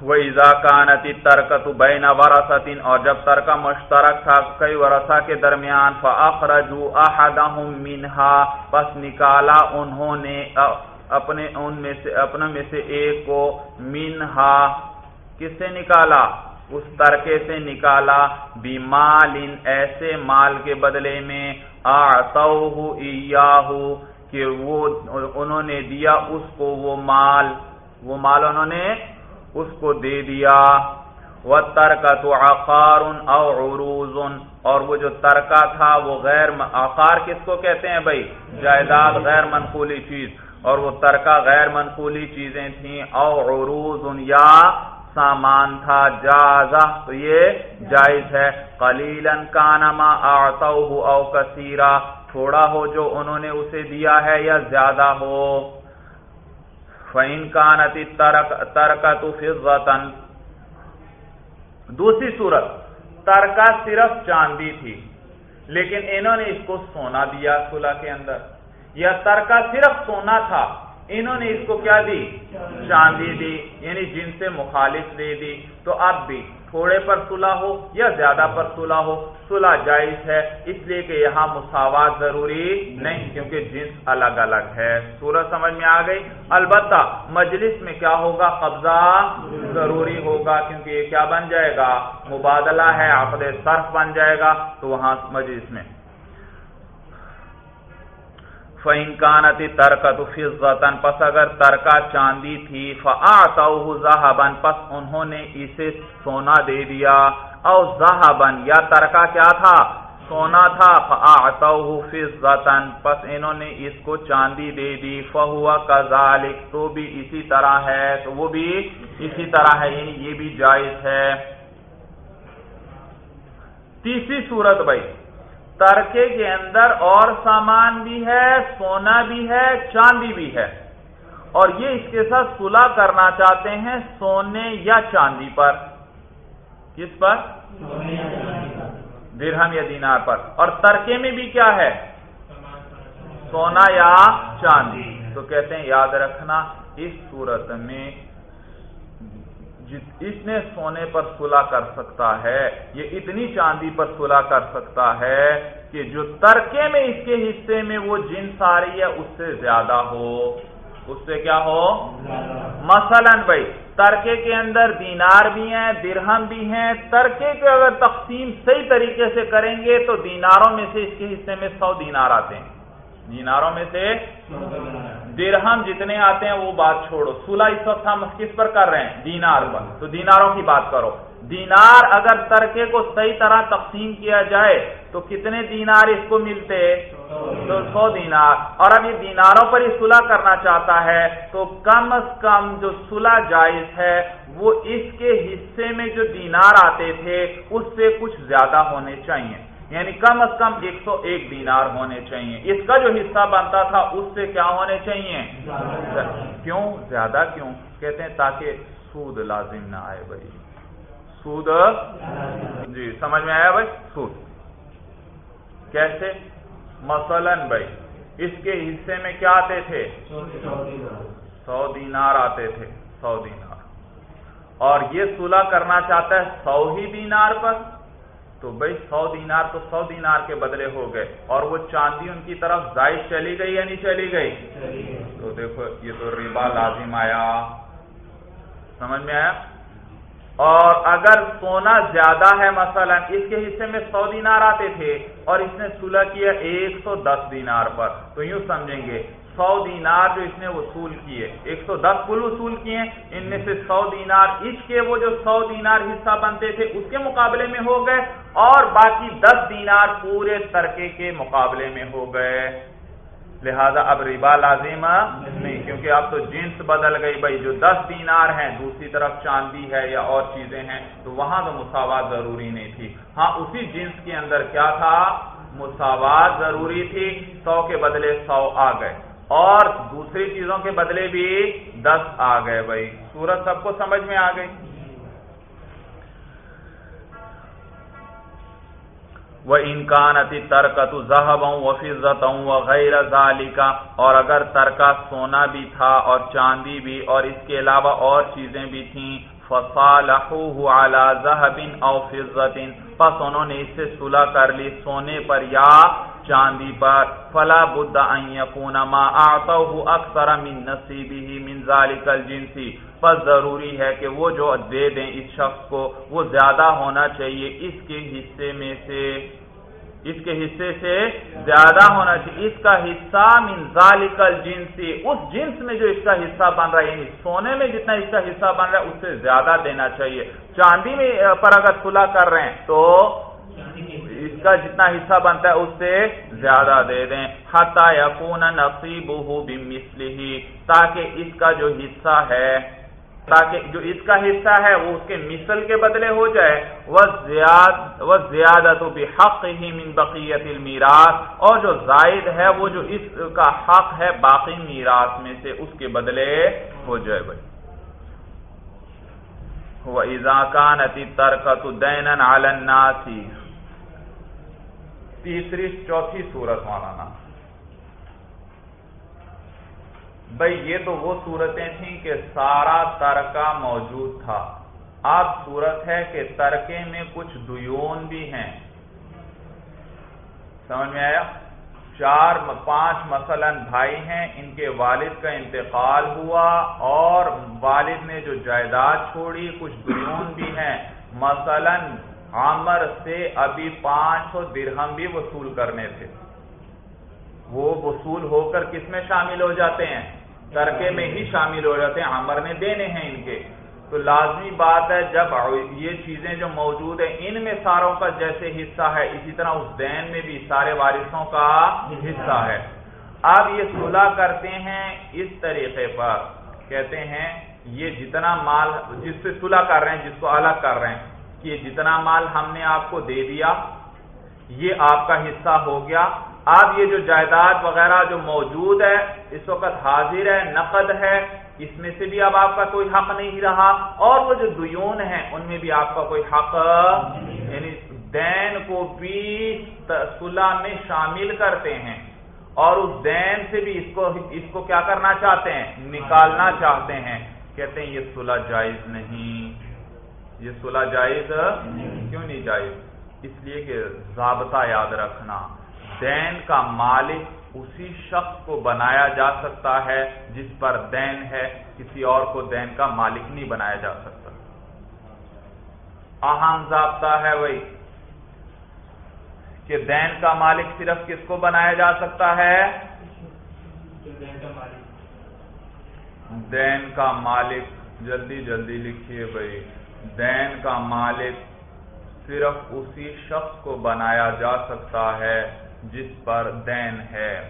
وہ ایزاکانتی ترکت بین ورثتن اور جب ترکہ مشترک تھا کئی ورثہ کے درمیان فاخرجوا احدهم منها، پس نکالا انہوں نے اپنے، ان میں سے اپنے میں سے ایک کو منہا کس سے نکالا؟ اس ترکے سے نکالا بیمال ان ایسے مال کے بدلے میں آتوہ ایاہو کہ وہ، انہوں نے دیا اس کو وہ مال وہ مال انہوں نے اس کو دے دیا۔ وہ ترکا تو آخار عروض اور وہ جو ترکا تھا، وہ غیر آخار کس کو کہتے ہیں بھائی؟ جائیداد غیر منقولی چیز۔ اور وہ ترکا غیر منقولی چیزیں تھیں۔ او عروض یا سامان تھا جازا تو یہ جائز ہے۔ کلیلن کانما آتا او کثیرا تھوڑا ہو جو انہوں نے اسے دیا ہے یا زیادہ ہو۔ فَإِن كَانَتِ تَرْكَةُ فِضَّةً۔ دوسری صورت، ترکہ صرف چاندی تھی، لیکن انہوں نے اس کو سونا دیا صلح کے اندر۔ یا ترکہ صرف سونا تھا، انہوں نے اس کو کیا دی؟ چاندی دی یعنی جن سے مخالف دے دی۔ تو اب بھی تھوڑے پر صلح ہو یا زیادہ پر صلح ہو، صلح جائز ہے، اس لیے کہ یہاں مساوات ضروری نہیں، کیونکہ جنس الگ الگ ہے۔ صورت سمجھ میں آ گئی؟ البتہ مجلس میں کیا ہوگا؟ قبضہ ضروری ہوگا، کیونکہ یہ کیا بن جائے گا؟ مبادلہ ہے، عقد صرف بن جائے گا، تو وہاں مجلس میں۔ فَإِنْ ترکت فضتن پس اگر ترکا چاندی تھی، فَآتَوْهُ ذَهَبًا، پس انہوں نے اسے سونا دے دیا۔ او ذَهَبًا، یا ترکا کیا تھا؟ سونا تھا۔ فَآتَوْهُ فضتن پس انہوں نے اس کو چاندی دے دی۔ فَهُوَ كَذَلِكَ، تو بھی اسی طرح ہے۔ تو وہ بھی اسی طرح ہے یعنی یہ بھی جائز ہے۔ تیسری صورت بھائی ترکے کے اندر اور سامان بھی ہے سونا بھی ہے چاندی بھی ہے۔ اور یہ اس کے ساتھ صلح کرنا چاہتے ہیں سونے یا چاندی پر۔ کس پر؟ درہم یا دینار پر۔ اور ترکے میں بھی کیا ہے؟ سونا یا چاندی۔ تو کہتے ہیں یاد رکھنا اس صورت میں اس نے سونے پر صلح کر سکتا ہے، یہ اتنی چاندی پر صلح کر سکتا ہے کہ جو ترکے میں اس کے حصے میں وہ جنس آ رہی ہے، اس سے زیادہ ہو۔ اس سے کیا ہو؟ مثلا بھائی، ترکے کے اندر دینار بھی ہیں، درہم بھی ہیں۔ ترکے کے اگر تقسیم صحیح طریقے سے کریں گے تو دیناروں میں سے اس کے حصے میں سو دینار آتے ہیں۔ دیناروں میں سے درہم جتنے آتے ہیں وہ بات چھوڑو۔ سولہ اس وقت ہم کس پر کر رہے ہیں؟ دینار پر۔ تو دیناروں کی بات کرو۔ دینار اگر ترکے کو صحیح طرح تقسیم کیا جائے، تو کتنے دینار اس کو ملتے؟ تو سو دینار۔ اور اب یہ دیناروں پر ہی صلح کرنا چاہتا ہے، تو کم از کم جو صلح جائز ہے، وہ اس کے حصے میں جو دینار آتے تھے، اس سے کچھ زیادہ ہونے چاہیے۔ یعنی کم از کم ایک سو ایک دینار ہونے چاہیے۔ اس کا جو حصہ بنتا تھا اس سے کیا ہونے چاہیے؟ کیوں؟ زیادہ کیوں؟ کہتے ہیں تاکہ سود لازم نہ آئے بھائی۔ سود؟ جی سمجھ میں آیا بھائی؟ سود۔ کیسے؟ مثلا بھائی اس کے حصے میں کیا آتے تھے؟ سو دینار آتے تھے سو دینار۔ اور یہ صلح کرنا چاہتا ہے سو ہی دینار پر؟ تو بھائی سو دینار تو سو دینار کے بدلے ہو گئے اور وہ چاندی ان کی طرف زائد چلی گئی یا نہیں چلی گئی؟ تو دیکھو یہ تو ربا لازم آیا۔ سمجھ میں آیا؟ اور اگر سونا زیادہ ہے مثلا اس کے حصے میں سو دینار آتے تھے اور اس نے صلح کیا ایک سو دس دینار پر تو یوں سمجھیں گے۔ سو دینار جو اس نے وصول کیے۔ ایک سو دس کل وصول کیے۔ ان میں سے سو دینار اس کے وہ جو سو دینار حصہ بنتے تھے، اس کے مقابلے میں ہو گئے۔ اور باقی دس دینار پورے ترکے کے مقابلے میں ہو گئے۔ لہذا اب ربا لازم نہیں، کیونکہ اب تو جنس بدل گئی۔ بھائی، جو دس دینار ہیں، دوسری طرف چاندی ہے یا اور چیزیں ہیں، تو وہاں تو مساوات ضروری نہیں تھی۔ ہاں اسی جنس کے اندر کیا تھا؟ مساوات ضروری تھی۔ سو کے بدلے سو آ گئے۔ اور دوسری چیزوں کے بدلے بھی دس آ گئے بھائی۔ سورت سب کو سمجھ میں آ گئی۔ وہ انکانتی ترکت ذہب و فضت غیر کا اور اگر ترکا سونا بھی تھا اور چاندی بھی اور اس کے علاوہ اور چیزیں بھی تھیں، فصالحوه على ذهب او فضه پس انہوں نے اس سے صلح کر لی سونے پر یا چاندی پر، فلا بد ان ما اعطوه اکثر من نصیبه من ذلك الجنس پس ضروری ہے کہ وہ جو دے دیں اس شخص کو، وہ زیادہ ہونا چاہیے۔ اس کے حصے میں سے، اس کے حصے سے زیادہ ہونا چاہیے۔ اس کا حصہ من ذالک الجنسی۔ اس جنس میں جو اس کا حصہ بن رہا ہے یعنی سونے میں جتنا اس کا حصہ بن رہا ہے، اس سے زیادہ دینا چاہیے۔ چاندی میں پر اگر کھلا کر رہے ہیں تو کا جتنا حصہ بنتا ہے اس سے زیادہ دے دیں۔ حتا یقون نصیبہ بمثلہ، تاکہ اس کا جو حصہ ہے، تاکہ جو اس کا حصہ ہے وہ اس کے مثل کے بدلے ہو جائے۔ وہ زیادہ تو بھی حق ہی من بقیت المیراث، اور جو زائد ہے وہ جو اس کا حق ہے باقی میراث میں سے اس کے بدلے ہو جائے بھائی۔ وہ اضاکان ترکت دین عالن تیسری چوتھی صورت مولانا۔ بھائی یہ تو وہ صورتیں تھیں کہ سارا ترکہ موجود تھا۔ اب صورت ہے کہ ترکے میں کچھ دیون بھی ہیں۔ سمجھ میں آیا؟ چار پانچ مثلا بھائی ہیں، ان کے والد کا انتقال ہوا اور والد نے جو جائیداد چھوڑی، کچھ دیون بھی ہیں۔ مثلا عامر سے ابھی پانچ سو درہم بھی وصول کرنے تھے۔ وہ وصول ہو کر کس میں شامل ہو جاتے ہیں؟ ترکے میں ہی شامل ہو جاتے ہیں۔ عمر نے دینے ہیں ان کے۔ تو لازمی بات ہے، جب یہ چیزیں جو موجود ہیں، ان میں ساروں کا جیسے حصہ ہے، اسی طرح اس دین میں بھی سارے وارثوں کا حصہ ہے۔ اب یہ صلح کرتے ہیں اس طریقے پر۔ کہتے ہیں، یہ جتنا مال جس سے صلح کر رہے ہیں، جس کو الگ کر رہے ہیں کہ یہ جتنا مال ہم نے آپ کو دے دیا، یہ آپ کا حصہ ہو گیا۔ اب یہ جو جائیداد وغیرہ جو موجود ہے، اس وقت حاضر ہے، نقد ہے، اس میں سے بھی اب آپ کا کوئی حق نہیں رہا۔ اور وہ جو دیون ہیں، ان میں بھی آپ کا کوئی حق یعنی دین کو بھی صلح میں شامل کرتے ہیں۔ اور اس دین سے بھی اس کو اس کو کیا کرنا چاہتے ہیں؟ نکالنا چاہتے ہیں۔ کہتے ہیں یہ صلح جائز نہیں۔ یہ صلح جائز کیوں نہیں جائز؟ اس لیے کہ ضابطہ یاد رکھنا۔ دین کا مالک اسی شخص کو بنایا جا سکتا ہے جس پر دین ہے، کسی اور کو دین کا مالک نہیں بنایا جا سکتا۔ اہم ضابطہ ہے وہی کہ دین کا مالک صرف کس کو بنایا جا سکتا ہے؟ دین کا مالک۔ جلدی جلدی لکھیے بھائی۔ دین کا مالک صرف اسی شخص کو بنایا جا سکتا ہے جس پر دین ہے۔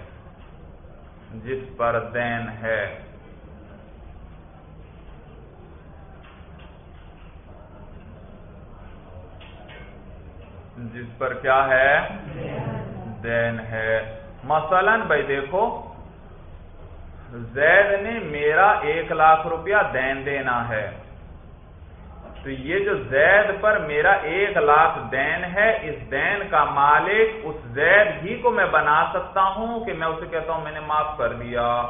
جس پر دین ہے۔ جس پر کیا ہے؟ دین ہے۔ مثلا بھائی دیکھو، زید نے میرا ایک لاکھ روپیہ دین دینا ہے۔ تو یہ جو زید پر میرا ایک لاکھ دین ہے، اس دین کا مالک، اس زید ہی کو میں بنا سکتا ہوں کہ میں اسے کہتا ہوں میں نے معاف کر دیا۔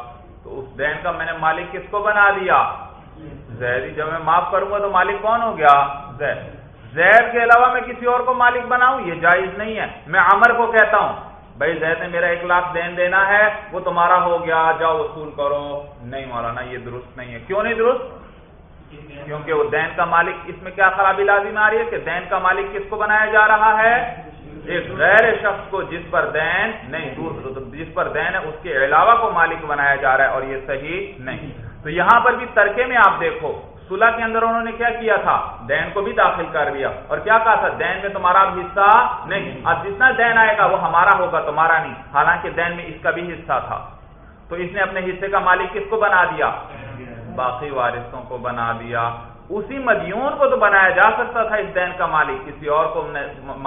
تو اس دین کا میں نے مالک کس کو بنا دیا زید ہی۔ جب میں معاف کروں گا تو مالک کون ہو گیا؟ زید۔ زید کے علاوہ میں کسی اور کو مالک بناؤں؟ یہ جائز نہیں ہے۔ میں عمر کو کہتا ہوں، بھائی زید نے میرا ایک لاکھ دین دینا ہے، وہ تمہارا ہو گیا، جاؤ وصول کرو۔ نہیں مولانا، یہ درست نہیں ہے۔ کیوں نہیں درست؟ کیونکہ وہ دین کا مالک اس میں کیا خرابی لازم آ رہی ہے کہ دین کا مالک کس کو بنایا جا رہا ہے؟ ایک غیر شخص کو جس پر دین نہیں جس پر دین ہے، اس کے علاوہ کو مالک بنایا جا رہا ہے اور یہ صحیح نہیں۔ تو یہاں پر بھی ترکے میں آپ دیکھو، صلح کے اندر انہوں نے کیا کیا تھا؟ دین کو بھی داخل کر دیا۔ اور کیا کہا تھا؟ دین میں تمہارا حصہ نہیں۔ اب جتنا دین آئے گا، وہ ہمارا ہوگا، تمہارا نہیں۔ حالانکہ دین میں اس کا بھی حصہ تھا۔ تو اس نے اپنے حصے کا مالک کس کو بنا دیا؟ باقی وارثوں کو بنا دیا۔ اسی مدیون کو تو بنایا جا سکتا تھا، اس دین کا مالک۔ کسی اور کو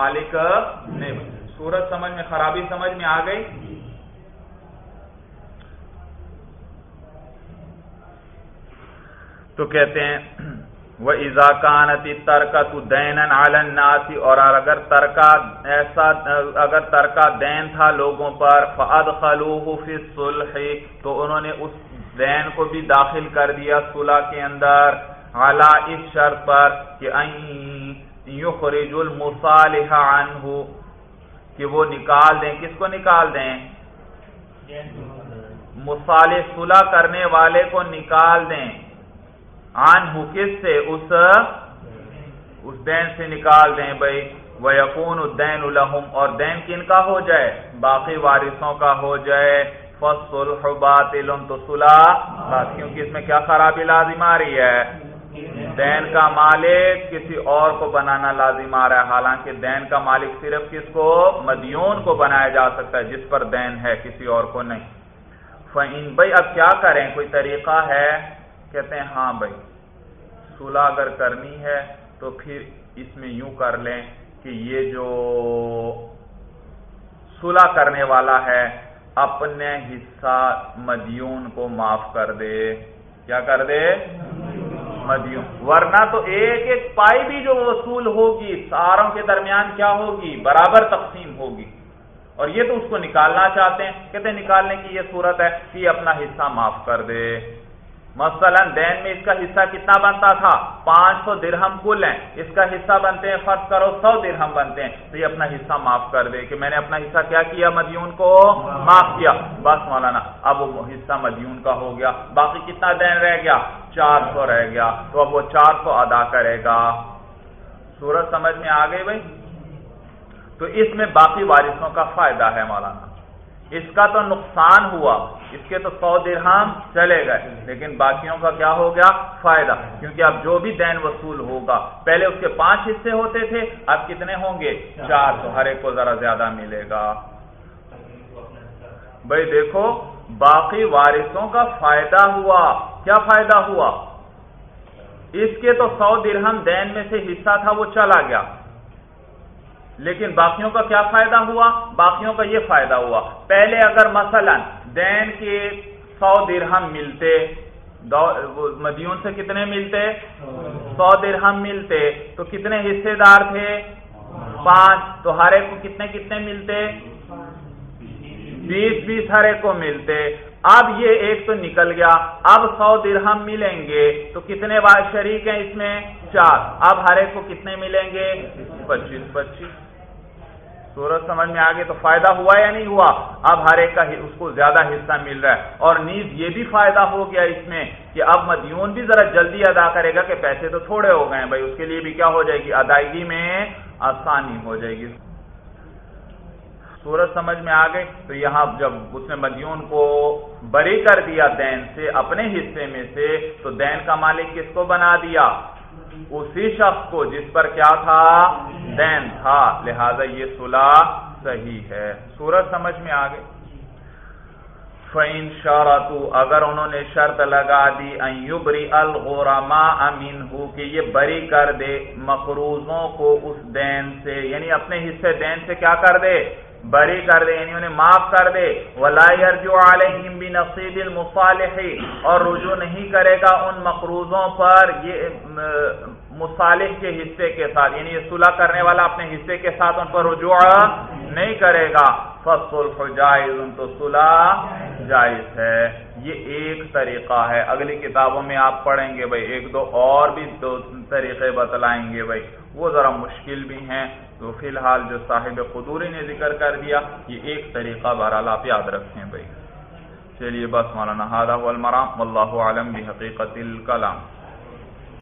مالک نہیں سورج سمجھ میں، خرابی سمجھ میں آ گئی۔ تو کہتے ہیں وہ ایزاکانتی ترکا تو دین ناسی اور اگر ترکا ایسا اگر ترکا دین تھا لوگوں پر فعد خلوح خلو تو انہوں نے اس دین کو بھی داخل کر دیا صلح کے اندر اعلی اس شرط پر کہ یخرج المصالح عنہ، کہ وہ نکال دیں۔ کس کو نکال دیں؟ مصالح صلح کرنے والے کو نکال دیں۔ عنہ کس سے؟ اس اس دین سے نکال دیں بھائی۔ وہ یقون الدین الحم اور دین کن کا ہو جائے؟ باقی وارثوں کا ہو جائے۔ فصلح باطل تو صلح کیونکہ اس میں کیا خرابی لازم آ رہی ہے؟ دین کا مالک کسی اور کو بنانا لازم آ رہا ہے، حالانکہ دین کا مالک صرف کس کو؟ مدیون کو بنایا جا سکتا ہے، جس پر دین ہے، کسی اور کو نہیں۔ فہین بھائی اب کیا کریں؟ کوئی طریقہ ہے؟ کہتے ہیں ہاں بھائی صلح اگر کرنی ہے تو پھر اس میں یوں کر لیں کہ یہ جو صلح کرنے والا ہے اپنے حصہ مدیون کو معاف کر دے۔ کیا کر دے؟ مدیون۔ ورنہ تو ایک ایک پائی بھی جو وصول ہوگی، ساروں کے درمیان کیا ہوگی؟ برابر تقسیم ہوگی۔ اور یہ تو اس کو نکالنا چاہتے ہیں۔ کہتے ہیں نکالنے کی یہ صورت ہے کہ اپنا حصہ معاف کر دے۔ مثلا دین میں اس کا حصہ کتنا بنتا تھا؟ پانچ سو درہم کل ہیں۔ اس کا حصہ بنتے ہیں فرض کرو، سو درہم بنتے ہیں۔ تو یہ اپنا حصہ معاف کر دے کہ میں نے اپنا حصہ کیا کیا؟ مدیون کو معاف کیا۔ بس مولانا، اب وہ حصہ مدیون کا ہو گیا۔ باقی کتنا دین رہ گیا؟ چار سو رہ گیا۔ تو اب وہ چار سو ادا کرے گا۔ سورج سمجھ میں آ گئی بھائی؟ تو اس میں باقی وارثوں کا فائدہ ہے مولانا۔ اس کا تو نقصان ہوا۔ اس کے تو سو درہم چلے گئے، لیکن باقیوں کا کیا ہو گیا؟ فائدہ۔ کیونکہ اب جو بھی دین وصول ہوگا، پہلے اس کے پانچ حصے ہوتے تھے، اب کتنے ہوں گے؟ چار۔ تو ہر ایک کو ذرا زیادہ ملے گا۔ بھائی دیکھو، باقی وارثوں کا فائدہ ہوا۔ کیا فائدہ ہوا؟ اس کے تو سو درہم دین میں سے حصہ تھا، وہ چلا گیا۔ لیکن باقیوں کا کیا فائدہ ہوا؟ باقیوں کا یہ فائدہ ہوا۔ پہلے اگر مثلا دین کے سو درہم ملتے مدیون سے کتنے ملتے؟ سو درہم ملتے۔ تو کتنے حصے دار تھے؟ پانچ۔ تو ہر ایک کو کتنے کتنے ملتے؟ بیس بیس ہر ایک کو ملتے۔ اب یہ ایک تو نکل گیا۔ اب سو درہم ملیں گے۔ تو کتنے بار شریک ہیں اس میں؟ چار۔ اب ہر ایک کو کتنے ملیں گے؟ پچیس پچیس۔ سورج سمجھ میں آگے تو فائدہ ہوا یا نہیں ہوا؟ اب ہر ایک کا اس کو زیادہ حصہ مل رہا ہے۔ اور نیز یہ بھی فائدہ ہو گیا اس میں کہ اب مدیون بھی ذرا جلدی ادا کرے گا کہ پیسے تو تھوڑے ہو گئے بھائی، اس کے لیے بھی کیا ہو جائے گی؟ ادائیگی میں آسانی ہو جائے گی۔ سورج سمجھ میں آ گئی تو یہاں جب اس نے مدیون کو بری کر دیا دین سے، اپنے حصے میں سے، تو دین کا مالک کس کو بنا دیا؟ اسی شخص کو جس پر کیا تھا؟ دین تھا۔ لہذا یہ صلح صحیح ہے۔ سورج سمجھ میں آ گئی فین شرط اگر انہوں نے شرط لگا دی ایوبری الغرما امین ہو کہ یہ بری کر دے مقروضوں کو اس دین سے یعنی اپنے حصے دین سے کیا کر دے؟ بری کر دے یعنی انہیں معاف کر دے۔ علیہم بنصیب المصالح۔ اور رجوع نہیں کرے گا ان مقروضوں پر یہ مصالح کے حصے کے ساتھ۔ یعنی یہ صلح کرنے والا اپنے حصے کے ساتھ ان پر رجوع نہیں کرے گا۔ فصل جائز ان تو صلح جائز ہے۔ یہ ایک طریقہ ہے۔ اگلی کتابوں میں آپ پڑھیں گے بھائی، ایک دو اور بھی دو طریقے بتلائیں گے بھائی۔ وہ ذرا مشکل بھی ہیں۔ تو فی الحال جو صاحب قدوری نے ذکر کر دیا، یہ ایک طریقہ بہرحال آپ یاد رکھیں بھائی۔ چلیے بس مولانا المرام اللہ عالم بحقیقت الکلام۔